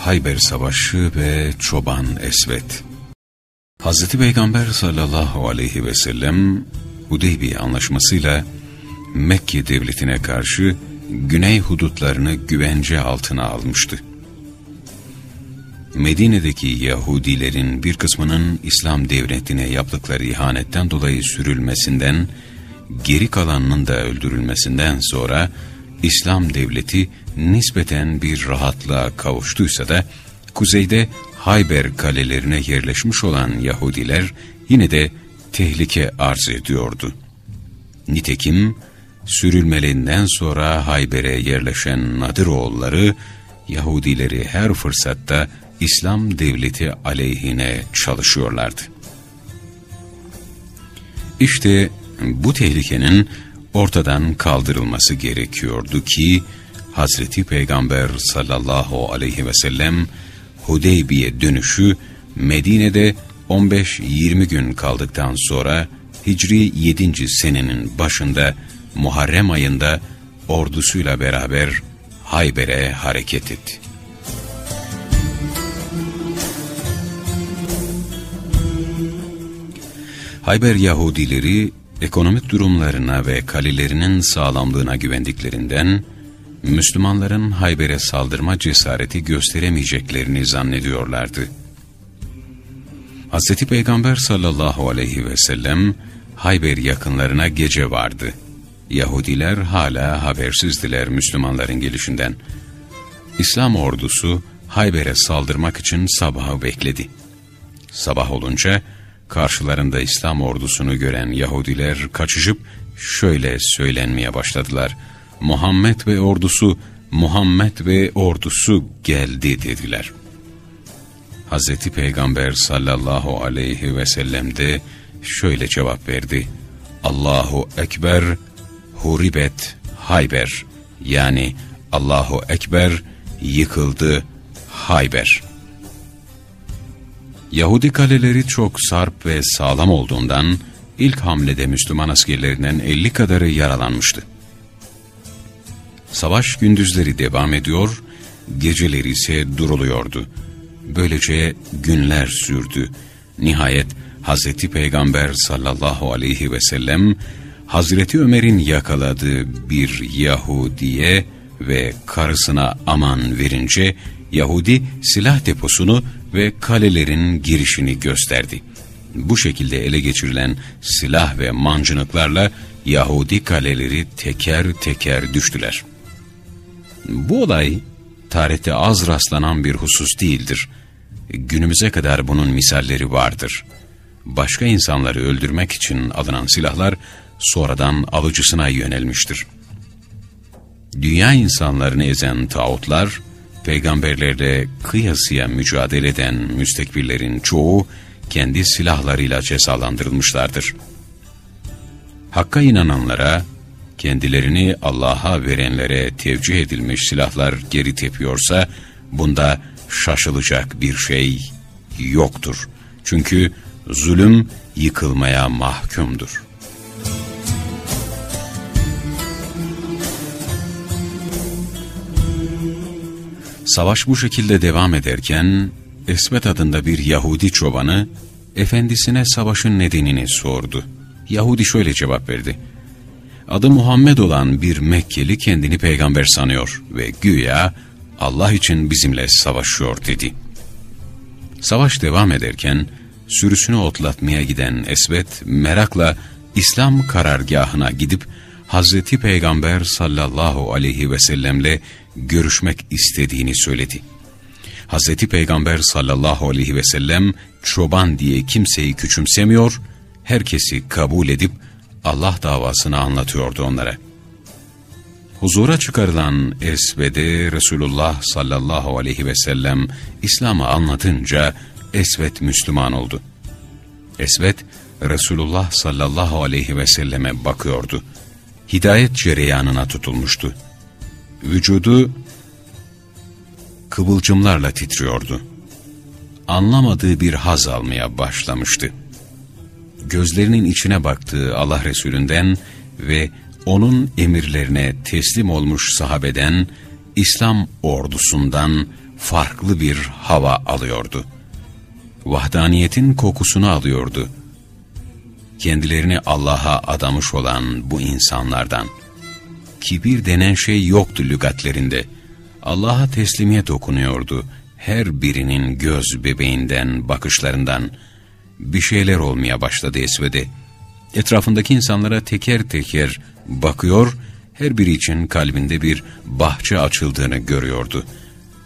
Hayber Savaşı ve Çoban Esvet Hz. Peygamber sallallahu aleyhi ve sellem Hudeybiye anlaşmasıyla Mekke devletine karşı güney hudutlarını güvence altına almıştı. Medine'deki Yahudilerin bir kısmının İslam devletine yaptıkları ihanetten dolayı sürülmesinden, geri kalanının da öldürülmesinden sonra İslam devleti nispeten bir rahatlığa kavuştuysa da, kuzeyde Hayber kalelerine yerleşmiş olan Yahudiler yine de tehlike arz ediyordu. Nitekim sürülmelerinden sonra Hayber'e yerleşen Nadiroğulları Yahudileri her fırsatta İslam devleti aleyhine çalışıyorlardı. İşte bu tehlikenin ortadan kaldırılması gerekiyordu ki Hazreti Peygamber sallallahu aleyhi ve sellem Hudeybiye dönüşü Medine'de 15-20 gün kaldıktan sonra Hicri 7. senenin başında Muharrem ayında ordusuyla beraber Hayber'e hareket etti. Hayber Yahudileri ekonomik durumlarına ve kalelerinin sağlamlığına güvendiklerinden Müslümanların Hayber'e saldırma cesareti gösteremeyeceklerini zannediyorlardı. Hz. Peygamber sallallahu aleyhi ve sellem Hayber yakınlarına gece vardı. Yahudiler hala habersizdiler Müslümanların gelişinden. İslam ordusu Hayber'e saldırmak için sabahı bekledi. Sabah olunca karşılarında İslam ordusunu gören Yahudiler kaçışıp şöyle söylenmeye başladılar. Muhammed ve ordusu, Muhammed ve ordusu geldi dediler. Hz. Peygamber sallallahu aleyhi ve sellem de şöyle cevap verdi. Allahu Ekber, huribet Hayber. Yani Allahu Ekber, yıkıldı Hayber. Yahudi kaleleri çok sarp ve sağlam olduğundan ilk hamlede Müslüman askerlerinden 50 kadarı yaralanmıştı. Savaş gündüzleri devam ediyor, geceleri ise duruluyordu. Böylece günler sürdü. Nihayet Hazreti Peygamber sallallahu aleyhi ve sellem Hazreti Ömer'in yakaladığı bir Yahudiye ve karısına aman verince Yahudi silah deposunu ve kalelerin girişini gösterdi. Bu şekilde ele geçirilen silah ve mancınıklarla Yahudi kaleleri teker teker düştüler. Bu olay tarihte az rastlanan bir husus değildir. Günümüze kadar bunun misalleri vardır. Başka insanları öldürmek için alınan silahlar sonradan alıcısına yönelmiştir. Dünya insanlarını ezen tağutlar, peygamberlerle kıyasıya mücadele eden müstekbirlerin çoğu kendi silahlarıyla cezalandırılmışlardır. Hakka inananlara, kendilerini Allah'a verenlere tevcih edilmiş silahlar geri tepiyorsa, bunda şaşılacak bir şey yoktur. Çünkü zulüm yıkılmaya mahkumdur. Savaş bu şekilde devam ederken Esvet adında bir Yahudi çobanı efendisine savaşın nedenini sordu. Yahudi şöyle cevap verdi. Adı Muhammed olan bir Mekkeli kendini peygamber sanıyor ve güya Allah için bizimle savaşıyor dedi. Savaş devam ederken sürüsünü otlatmaya giden Esvet merakla İslam karargahına gidip Hazreti Peygamber sallallahu aleyhi ve sellemle görüşmek istediğini söyledi. Hazreti Peygamber sallallahu aleyhi ve sellem çoban diye kimseyi küçümsemiyor, herkesi kabul edip Allah davasını anlatıyordu onlara. Huzura çıkarılan Esved'e Resulullah sallallahu aleyhi ve sellem İslam'ı anlatınca Esved Müslüman oldu. Esved Resulullah sallallahu aleyhi ve selleme bakıyordu. Hidayet cereyanına tutulmuştu. Vücudu kıvılcımlarla titriyordu. Anlamadığı bir haz almaya başlamıştı. Gözlerinin içine baktığı Allah Resulünden ve onun emirlerine teslim olmuş sahabeden, İslam ordusundan farklı bir hava alıyordu. Vahdaniyetin kokusunu alıyordu. Kendilerini Allah'a adamış olan bu insanlardan. Kibir denen şey yoktu lügatlerinde. Allah'a teslimiyet okunuyordu. Her birinin göz bebeğinden, bakışlarından bir şeyler olmaya başladı Esved'e. Etrafındaki insanlara teker teker bakıyor, her biri için kalbinde bir bahçe açıldığını görüyordu.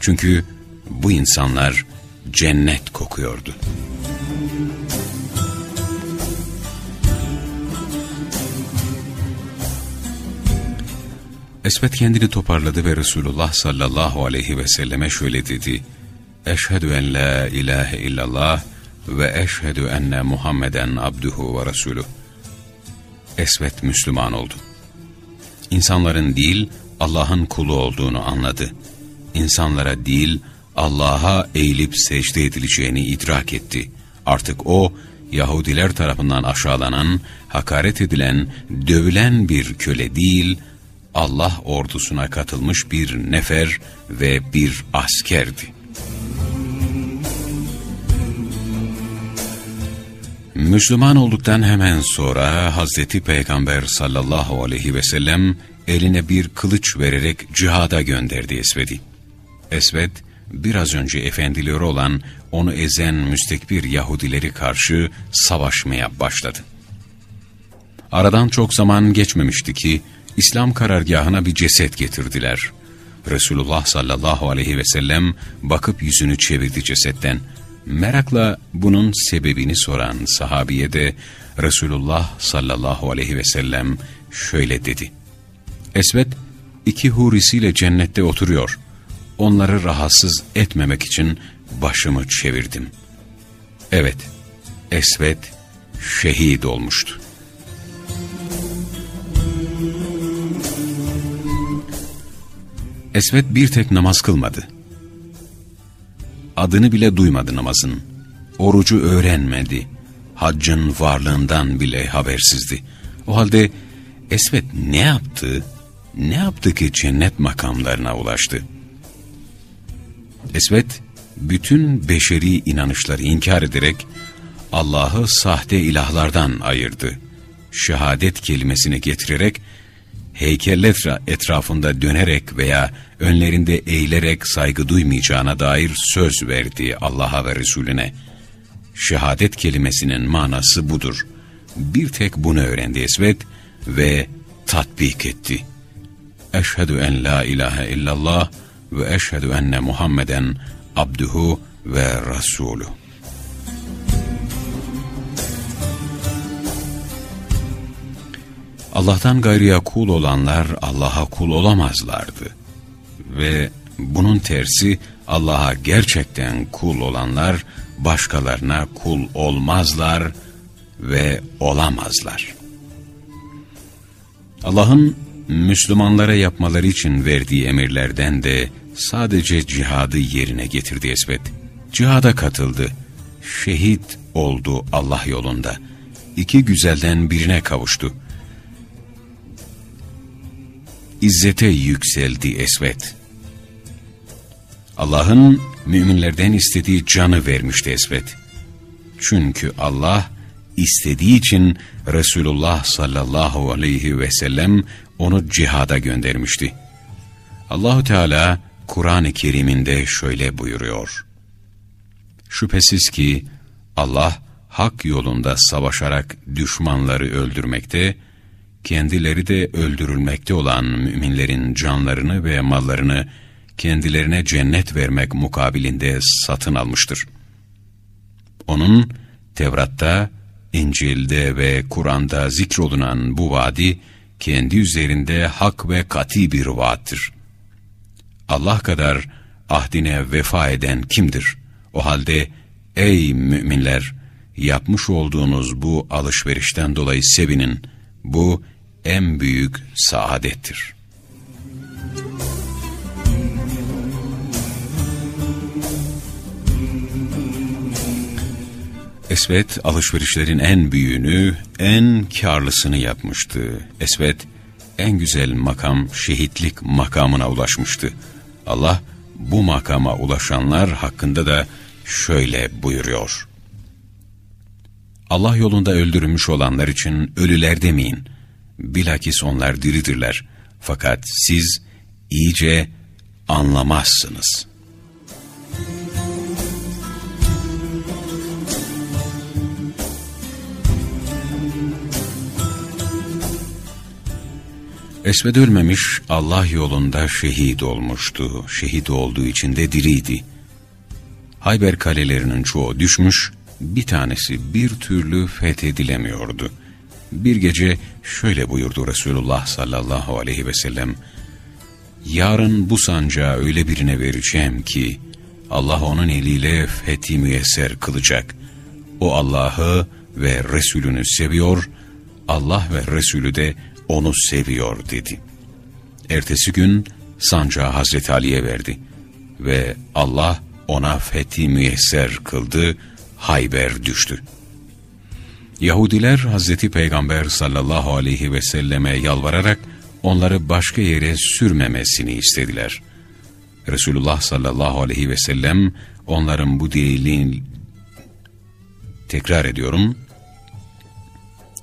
Çünkü bu insanlar cennet kokuyordu. Esvet kendini toparladı ve Resulullah sallallahu aleyhi ve selleme şöyle dedi. Eşhedü en la ilahe illallah ve eşhedü enne Muhammeden abduhu ve resuluh. Esvet Müslüman oldu. İnsanların değil Allah'ın kulu olduğunu anladı. İnsanlara değil Allah'a eğilip secde edileceğini idrak etti. Artık o Yahudiler tarafından aşağılanan, hakaret edilen, dövülen bir köle değil, Allah ordusuna katılmış bir nefer ve bir askerdi. Müslüman olduktan hemen sonra Hazreti Peygamber sallallahu aleyhi ve sellem eline bir kılıç vererek cihada gönderdi Esved'i. Esved, biraz önce efendileri olan onu ezen müstekbir Yahudileri karşı savaşmaya başladı. Aradan çok zaman geçmemişti ki İslam karargahına bir ceset getirdiler. Resulullah sallallahu aleyhi ve sellem bakıp yüzünü çevirdi cesetten. Merakla bunun sebebini soran sahabiye de Resulullah sallallahu aleyhi ve sellem şöyle dedi. Esvet iki hurisiyle cennette oturuyor. Onları rahatsız etmemek için başımı çevirdim. Evet, Esvet şehit olmuştu. Esvet bir tek namaz kılmadı. Adını bile duymadı namazın. Orucu öğrenmedi. Haccın varlığından bile habersizdi. O halde Esvet ne yaptı? Ne yaptı ki cennet makamlarına ulaştı? Esvet, bütün beşeri inanışları inkar ederek Allah'ı sahte ilahlardan ayırdı. Şehadet kelimesini getirerek heykeller etrafında dönerek veya önlerinde eğilerek saygı duymayacağına dair söz verdi Allah'a ve Resulüne. Şehadet kelimesinin manası budur. Bir tek bunu öğrendi Esvet ve tatbik etti. Eşhedü en la ilahe illallah ve eşhedü enne Muhammeden abduhu ve rasuluh. Allah'tan gayrıya kul olanlar Allah'a kul olamazlardı. Ve bunun tersi Allah'a gerçekten kul olanlar başkalarına kul olmazlar ve olamazlar. Allah'ın Müslümanlara yapmaları için verdiği emirlerden de sadece cihadı yerine getirdi Esvet. Cihada katıldı. Şehit oldu Allah yolunda. İki güzelden birine kavuştu izzete yükseldi Esvet. Allah'ın müminlerden istediği canı vermişti Esvet. Çünkü Allah istediği için Resulullah sallallahu aleyhi ve sellem onu cihada göndermişti. Allahu Teala Kur'an-ı Kerim'inde şöyle buyuruyor. Şüphesiz ki Allah hak yolunda savaşarak düşmanları öldürmekte kendileri de öldürülmekte olan müminlerin canlarını ve mallarını kendilerine cennet vermek mukabilinde satın almıştır. Onun Tevrat'ta, İncil'de ve Kur'an'da zikrolunan bu vadi, kendi üzerinde hak ve kati bir vaattir. Allah kadar ahdine vefa eden kimdir? O halde ey müminler, yapmış olduğunuz bu alışverişten dolayı sevinin. Bu en büyük saadettir. Esvet alışverişlerin en büyüğünü, en karlısını yapmıştı. Esvet en güzel makam şehitlik makamına ulaşmıştı. Allah bu makama ulaşanlar hakkında da şöyle buyuruyor. Allah yolunda öldürülmüş olanlar için ölüler demeyin. Bilakis onlar diridirler. Fakat siz iyice anlamazsınız. Esved ölmemiş, Allah yolunda şehit olmuştu. Şehit olduğu için de diriydi. Hayber kalelerinin çoğu düşmüş, bir tanesi bir türlü fethedilemiyordu. Bir gece şöyle buyurdu Resulullah sallallahu aleyhi ve sellem, Yarın bu sancağı öyle birine vereceğim ki, Allah onun eliyle fethi müyesser kılacak. O Allah'ı ve Resulünü seviyor, Allah ve Resulü de onu seviyor dedi. Ertesi gün sancağı Hazreti Ali'ye verdi ve Allah ona fethi müyesser kıldı, Hayber düştü. Yahudiler Hazreti Peygamber sallallahu aleyhi ve selleme yalvararak onları başka yere sürmemesini istediler. Resulullah sallallahu aleyhi ve sellem onların bu dileğini tekrar ediyorum.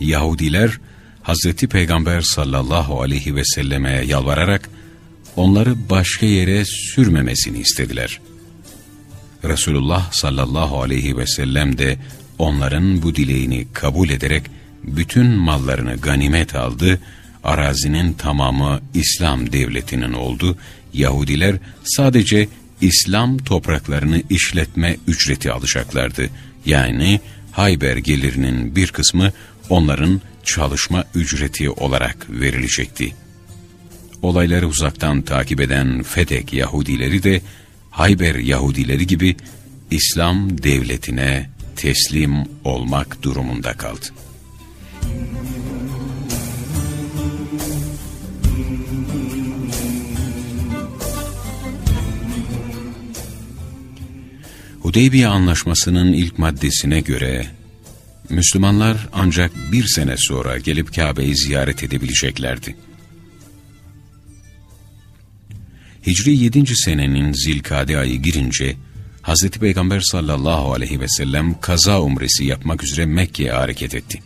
Yahudiler Hazreti Peygamber sallallahu aleyhi ve selleme yalvararak onları başka yere sürmemesini istediler. Resulullah sallallahu aleyhi ve sellem de onların bu dileğini kabul ederek bütün mallarını ganimet aldı, arazinin tamamı İslam devletinin oldu, Yahudiler sadece İslam topraklarını işletme ücreti alacaklardı. Yani Hayber gelirinin bir kısmı onların çalışma ücreti olarak verilecekti. Olayları uzaktan takip eden Fedek Yahudileri de Hayber Yahudileri gibi İslam devletine teslim olmak durumunda kaldı. Hudeybiye Anlaşması'nın ilk maddesine göre Müslümanlar ancak bir sene sonra gelip Kabe'yi ziyaret edebileceklerdi. Hicri 7. senenin Zilkade ayı girince Hz. Peygamber sallallahu aleyhi ve sellem kaza umresi yapmak üzere Mekke'ye hareket etti.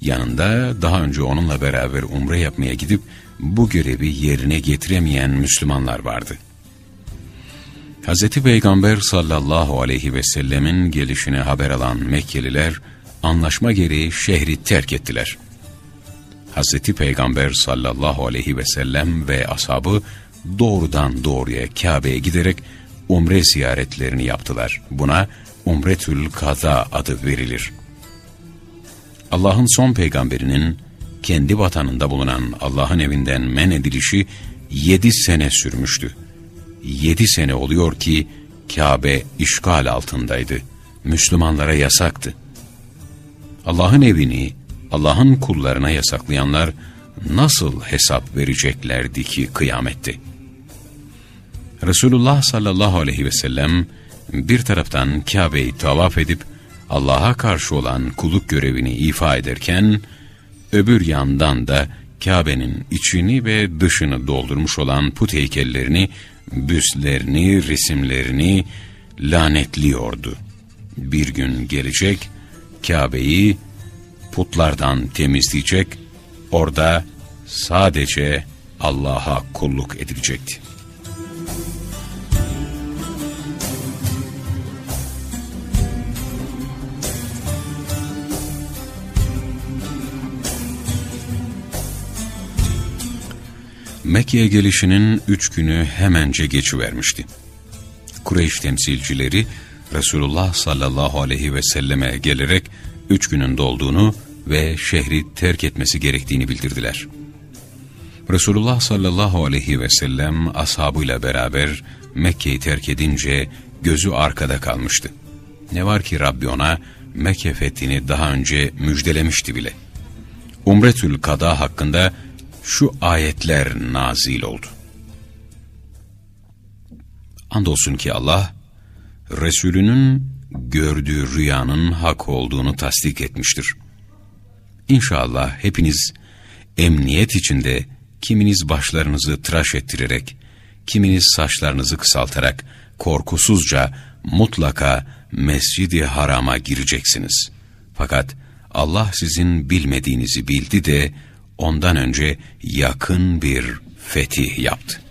Yanında daha önce onunla beraber umre yapmaya gidip bu görevi yerine getiremeyen Müslümanlar vardı. Hz. Peygamber sallallahu aleyhi ve sellemin gelişine haber alan Mekkeliler anlaşma gereği şehri terk ettiler. Hz. Peygamber sallallahu aleyhi ve sellem ve ashabı doğrudan doğruya Kabe'ye giderek umre ziyaretlerini yaptılar. Buna Umretül Kaza adı verilir. Allah'ın son peygamberinin kendi vatanında bulunan Allah'ın evinden men edilişi yedi sene sürmüştü yedi sene oluyor ki Kabe işgal altındaydı. Müslümanlara yasaktı. Allah'ın evini, Allah'ın kullarına yasaklayanlar nasıl hesap vereceklerdi ki kıyamette? Resulullah sallallahu aleyhi ve sellem bir taraftan Kabe'yi tavaf edip Allah'a karşı olan kuluk görevini ifa ederken, öbür yandan da Kabe'nin içini ve dışını doldurmuş olan put heykellerini büstlerini, resimlerini lanetliyordu. Bir gün gelecek, Kabe'yi putlardan temizleyecek, orada sadece Allah'a kulluk edilecekti. Mekke'ye gelişinin üç günü hemence geçivermişti. Kureyş temsilcileri Resulullah sallallahu aleyhi ve selleme gelerek üç günün dolduğunu ve şehri terk etmesi gerektiğini bildirdiler. Resulullah sallallahu aleyhi ve sellem ashabıyla beraber Mekke'yi terk edince gözü arkada kalmıştı. Ne var ki Rabbi ona Mekke fethini daha önce müjdelemişti bile. Umretül Kada hakkında şu ayetler nazil oldu. Andolsun ki Allah, Resulünün gördüğü rüyanın hak olduğunu tasdik etmiştir. İnşallah hepiniz emniyet içinde kiminiz başlarınızı tıraş ettirerek, kiminiz saçlarınızı kısaltarak korkusuzca mutlaka mescidi harama gireceksiniz. Fakat Allah sizin bilmediğinizi bildi de ondan önce yakın bir fetih yaptı.